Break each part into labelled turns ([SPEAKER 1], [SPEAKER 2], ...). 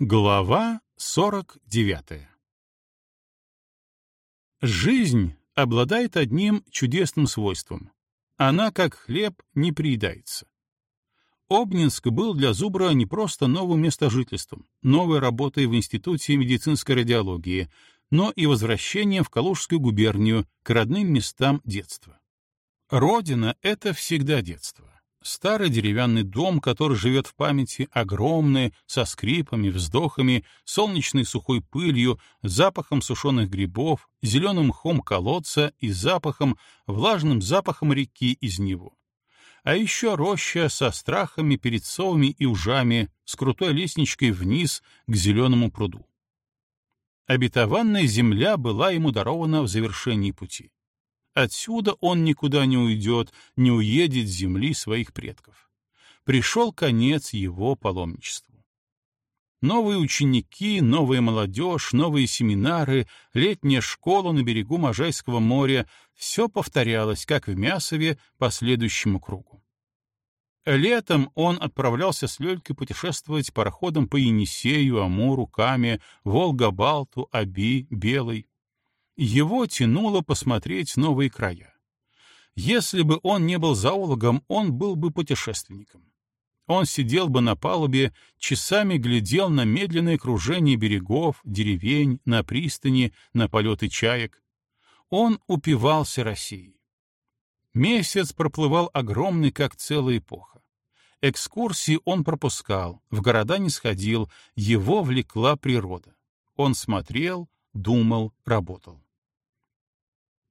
[SPEAKER 1] Глава 49 Жизнь обладает одним чудесным свойством. Она, как хлеб, не приедается. Обнинск был для Зубра не просто новым местожительством, новой работой в Институте медицинской радиологии, но и возвращением в Калужскую губернию к родным местам детства. Родина — это всегда детство. Старый деревянный дом, который живет в памяти, огромный, со скрипами, вздохами, солнечной сухой пылью, запахом сушеных грибов, зеленым мхом колодца и запахом, влажным запахом реки из него. А еще роща со страхами перед совами и ужами, с крутой лестничкой вниз к зеленому пруду. Обетованная земля была ему дарована в завершении пути. Отсюда он никуда не уйдет, не уедет с земли своих предков. Пришел конец его паломничеству. Новые ученики, новая молодежь, новые семинары, летняя школа на берегу Можайского моря — все повторялось, как в Мясове, по следующему кругу. Летом он отправлялся с Лёлькой путешествовать пароходом по Енисею, Амуру, Каме, Волга-Балту, Аби, Белой. Его тянуло посмотреть новые края. Если бы он не был зоологом, он был бы путешественником. Он сидел бы на палубе, часами глядел на медленное кружение берегов, деревень, на пристани, на полеты чаек. Он упивался Россией. Месяц проплывал огромный, как целая эпоха. Экскурсии он пропускал, в города не сходил, его влекла природа. Он смотрел, думал, работал.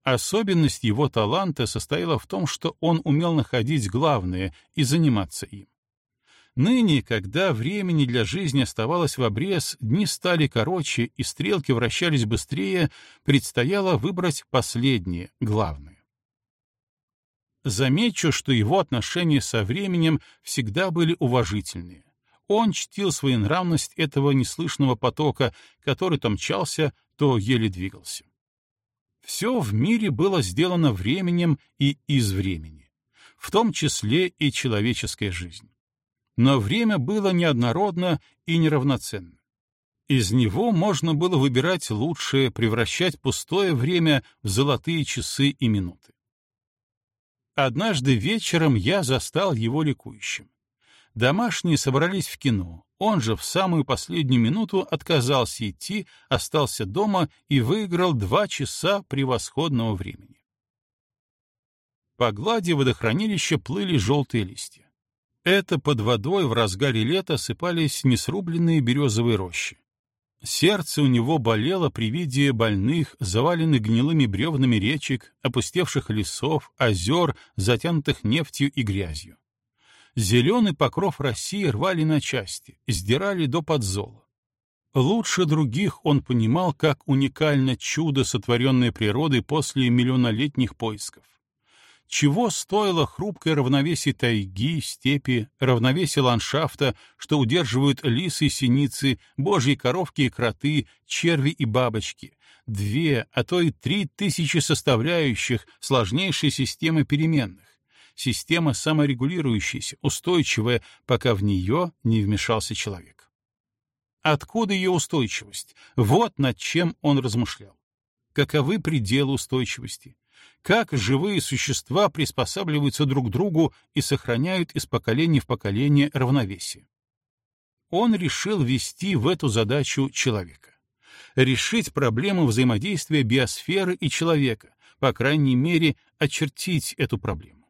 [SPEAKER 1] Особенность его таланта состояла в том, что он умел находить главное и заниматься им. Ныне, когда времени для жизни оставалось в обрез, дни стали короче и стрелки вращались быстрее, предстояло выбрать последнее, главное. Замечу, что его отношения со временем всегда были уважительные. Он чтил своенравность этого неслышного потока, который то мчался, то еле двигался. Все в мире было сделано временем и из времени, в том числе и человеческая жизнь. Но время было неоднородно и неравноценно. Из него можно было выбирать лучшее, превращать пустое время в золотые часы и минуты. Однажды вечером я застал его ликующим. Домашние собрались в кино. Он же в самую последнюю минуту отказался идти, остался дома и выиграл два часа превосходного времени. По глади водохранилища плыли желтые листья. Это под водой в разгаре лета сыпались несрубленные березовые рощи. Сердце у него болело при виде больных, заваленных гнилыми бревнами речек, опустевших лесов, озер, затянутых нефтью и грязью. Зеленый покров России рвали на части, сдирали до подзола. Лучше других он понимал, как уникально чудо, сотворенное природой после миллионолетних поисков. Чего стоило хрупкое равновесие тайги, степи, равновесие ландшафта, что удерживают лисы и синицы, божьи коровки и кроты, черви и бабочки, две, а то и три тысячи составляющих сложнейшей системы переменных система саморегулирующаяся, устойчивая, пока в нее не вмешался человек. Откуда ее устойчивость? Вот над чем он размышлял. Каковы пределы устойчивости? Как живые существа приспосабливаются друг к другу и сохраняют из поколения в поколение равновесие? Он решил ввести в эту задачу человека. Решить проблему взаимодействия биосферы и человека, по крайней мере, очертить эту проблему.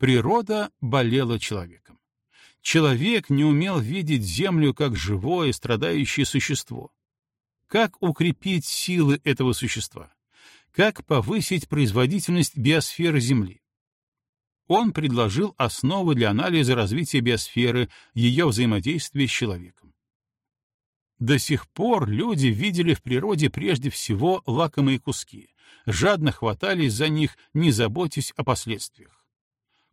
[SPEAKER 1] Природа болела человеком. Человек не умел видеть Землю как живое, страдающее существо. Как укрепить силы этого существа? Как повысить производительность биосферы Земли? Он предложил основы для анализа развития биосферы, ее взаимодействия с человеком. До сих пор люди видели в природе прежде всего лакомые куски, жадно хватались за них, не заботясь о последствиях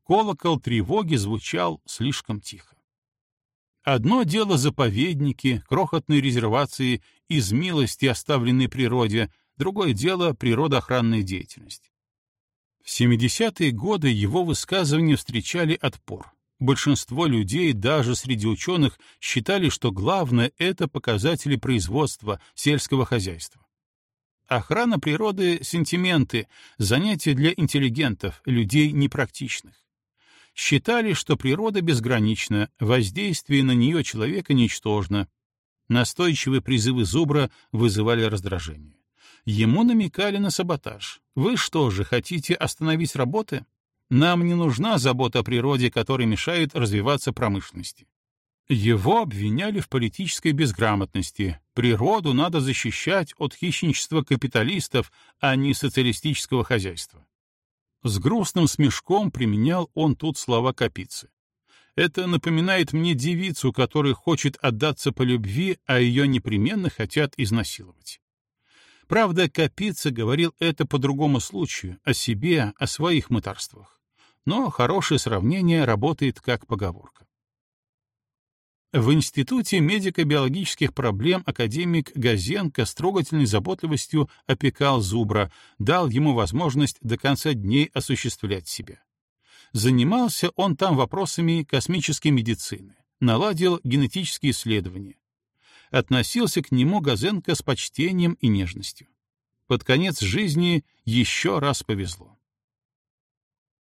[SPEAKER 1] колокол тревоги звучал слишком тихо. Одно дело заповедники, крохотные резервации из милости, оставленной природе, другое дело природоохранная деятельность. В 70-е годы его высказывания встречали отпор. Большинство людей, даже среди ученых, считали, что главное — это показатели производства сельского хозяйства. Охрана природы — сентименты, занятия для интеллигентов, людей непрактичных. Считали, что природа безгранична, воздействие на нее человека ничтожно. Настойчивые призывы Зубра вызывали раздражение. Ему намекали на саботаж. Вы что же, хотите остановить работы? Нам не нужна забота о природе, которая мешает развиваться промышленности. Его обвиняли в политической безграмотности. Природу надо защищать от хищничества капиталистов, а не социалистического хозяйства. С грустным смешком применял он тут слова Капицы. Это напоминает мне девицу, которая хочет отдаться по любви, а ее непременно хотят изнасиловать. Правда, Капица говорил это по другому случаю, о себе, о своих мытарствах. Но хорошее сравнение работает как поговорка. В Институте медико-биологических проблем академик Газенко с трогательной заботливостью опекал Зубра, дал ему возможность до конца дней осуществлять себя. Занимался он там вопросами космической медицины, наладил генетические исследования. Относился к нему Газенко с почтением и нежностью. Под конец жизни еще раз повезло.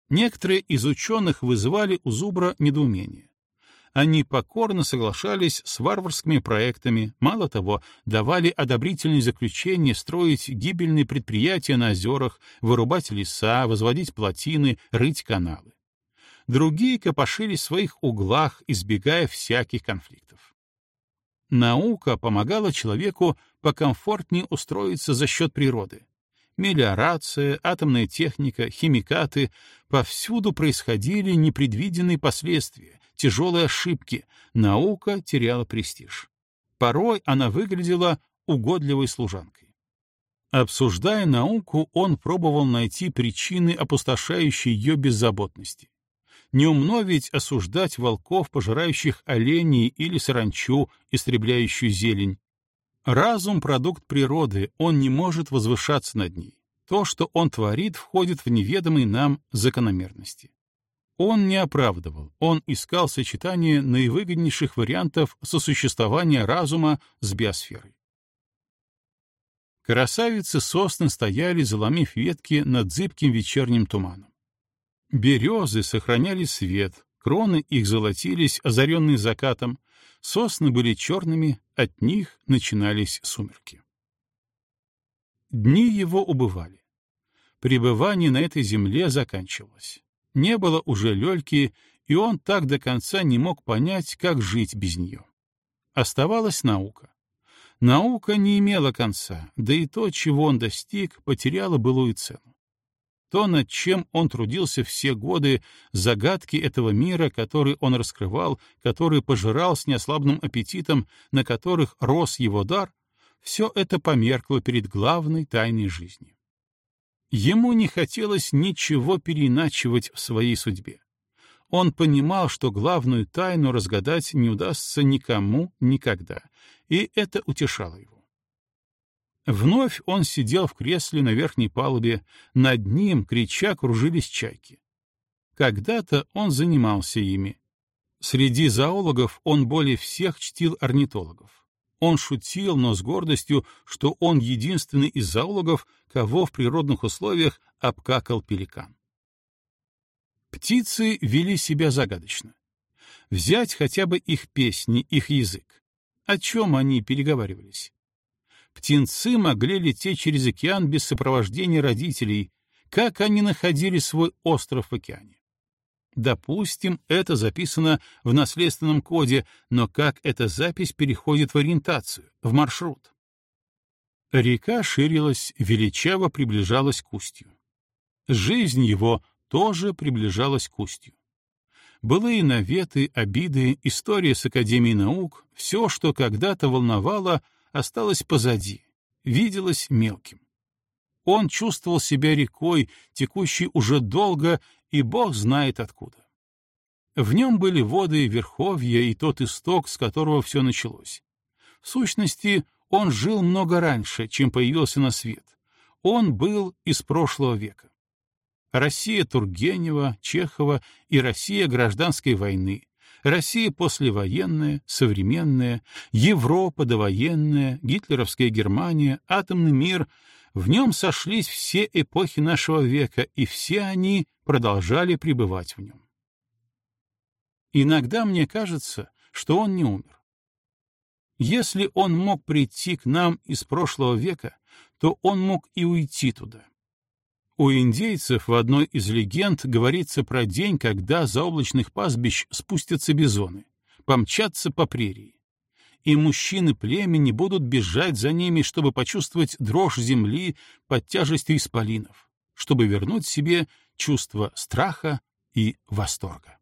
[SPEAKER 1] Некоторые из ученых вызывали у Зубра недоумение они покорно соглашались с варварскими проектами, мало того, давали одобрительные заключения строить гибельные предприятия на озерах, вырубать леса, возводить плотины, рыть каналы. Другие копошились в своих углах, избегая всяких конфликтов. Наука помогала человеку покомфортнее устроиться за счет природы. Мелиорация, атомная техника, химикаты — повсюду происходили непредвиденные последствия, тяжелые ошибки, наука теряла престиж. Порой она выглядела угодливой служанкой. Обсуждая науку, он пробовал найти причины опустошающей ее беззаботности. Неумно ведь осуждать волков, пожирающих оленей или саранчу, истребляющую зелень. Разум — продукт природы, он не может возвышаться над ней. То, что он творит, входит в неведомые нам закономерности. Он не оправдывал, он искал сочетание наивыгоднейших вариантов сосуществования разума с биосферой. Красавицы сосны стояли, заломив ветки над зыбким вечерним туманом. Березы сохраняли свет, кроны их золотились, озаренные закатом, сосны были черными, от них начинались сумерки. Дни его убывали. Пребывание на этой земле заканчивалось. Не было уже Лёльки, и он так до конца не мог понять, как жить без нее. Оставалась наука. Наука не имела конца, да и то, чего он достиг, потеряло былую цену. То, над чем он трудился все годы, загадки этого мира, который он раскрывал, который пожирал с неослабным аппетитом, на которых рос его дар, все это померкло перед главной тайной жизни. Ему не хотелось ничего переиначивать в своей судьбе. Он понимал, что главную тайну разгадать не удастся никому никогда, и это утешало его. Вновь он сидел в кресле на верхней палубе, над ним, крича, кружились чайки. Когда-то он занимался ими. Среди зоологов он более всех чтил орнитологов. Он шутил, но с гордостью, что он единственный из зоологов, кого в природных условиях обкакал пеликан. Птицы вели себя загадочно. Взять хотя бы их песни, их язык. О чем они переговаривались? Птенцы могли лететь через океан без сопровождения родителей. Как они находили свой остров в океане? Допустим, это записано в наследственном коде, но как эта запись переходит в ориентацию, в маршрут? Река ширилась, величаво приближалась к устью. Жизнь его тоже приближалась к устью. Былые наветы, обиды, история с Академией наук, все, что когда-то волновало, осталось позади, виделось мелким. Он чувствовал себя рекой, текущей уже долго и бог знает откуда. В нем были воды Верховья и тот исток, с которого все началось. В сущности, он жил много раньше, чем появился на свет. Он был из прошлого века. Россия Тургенева, Чехова и Россия гражданской войны, Россия послевоенная, современная, Европа довоенная, гитлеровская Германия, атомный мир — в нем сошлись все эпохи нашего века, и все они продолжали пребывать в нем. Иногда мне кажется, что он не умер. Если он мог прийти к нам из прошлого века, то он мог и уйти туда. У индейцев в одной из легенд говорится про день, когда за облачных пастбищ спустятся бизоны, помчатся по прерии. И мужчины племени будут бежать за ними, чтобы почувствовать дрожь земли под тяжестью исполинов, чтобы вернуть себе чувство страха и восторга.